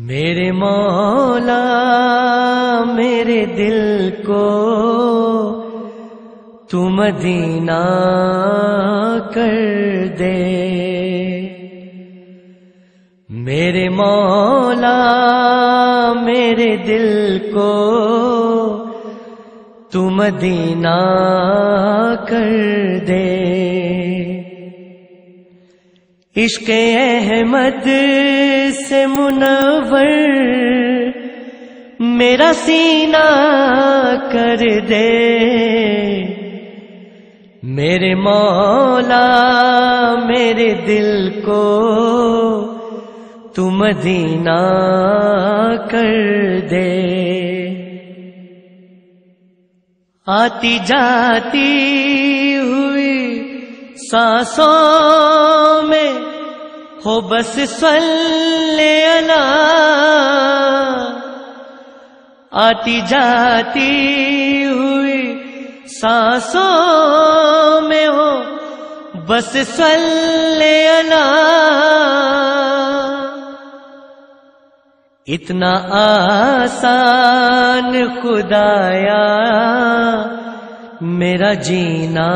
میرے مولا، میرے دل کو تو مدینہ کر دے۔ میرے مولا، میرے دل کو تو مدینہ کر دے۔ عشق احمد سے منور، میرا سینہ کر دے۔ میرے مولا، میرے دل کو تو مدینہ کر دے۔ آتی جاتی ہوئی سانسوں میں ہو بس سلے آتی جاتی ہوئی سانسوں میں ہو بس سلے اتنا آسان خدایا میرا جینا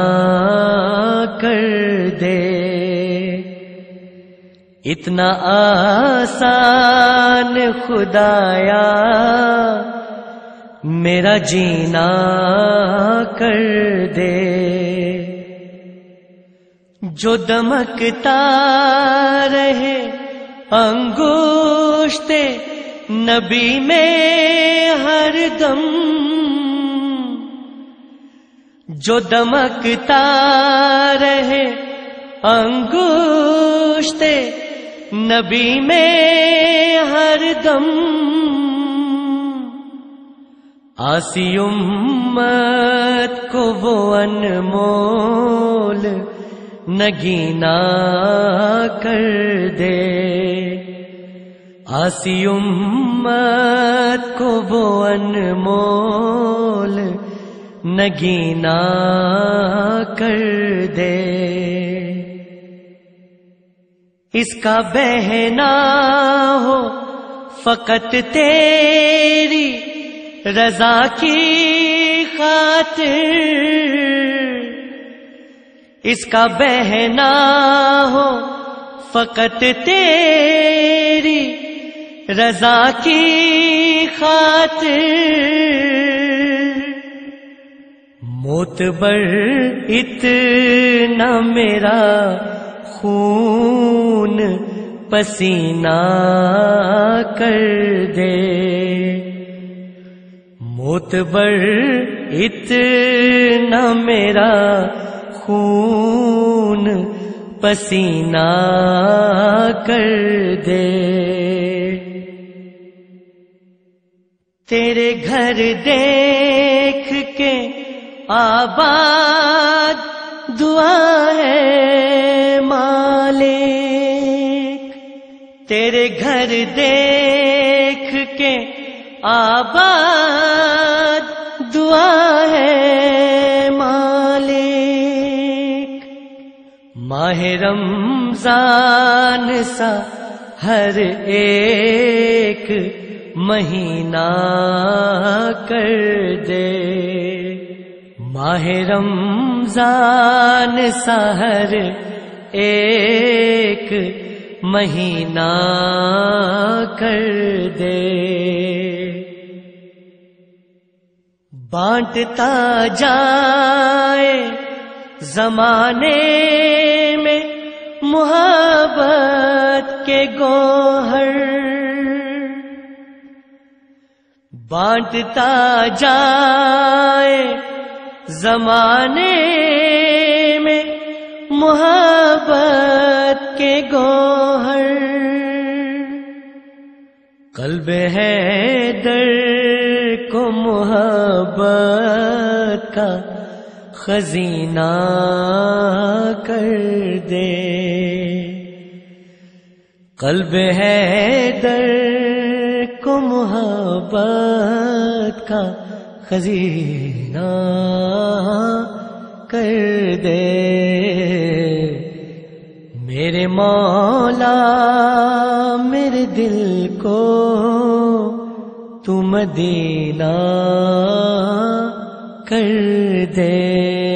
کر دے. اتنا آسان خدایا، میرا جینا کر دے۔ جو دمکتا رہے، انگوشتے نبی میں ہر دم۔ جو دمکتا رہے، انگوشتے نبی میں ہر دم آسی امت کو وہ انمول نگینا کر دے۔ آسی امت کو وہ انمول نگینا کر دے۔ اس کا بہنا ہو فقط تیری رضا کی خاطر۔ اس کا بہنا ہو فقط تیری رضا کی خاطر۔ موتبر اتنا میرا خون پسینہ کر دے۔ موتبر اتنا میرا خون پسینہ کر دے۔ تیرے گھر دیکھ کے آباد دعا ہے۔ مالک، تیرے گھر دیکھ کے آباد دعا ہے مالک۔ ماہ رمضان سا ہر ایک مہینہ کر دے۔ ماہ رمضان سہر ایک مہینہ کر دے۔ بانٹتا جائے زمانے میں محبت کے گوہر۔ بانٹتا جائے زمانے محبت کے گوہر۔ قلب ہے در کو محبت کا خزینہ کر دے۔ قلب ہے در کو محبت کا خزینہ کر دے۔ میرے مولا میرے دل کو تم دینا کر دے۔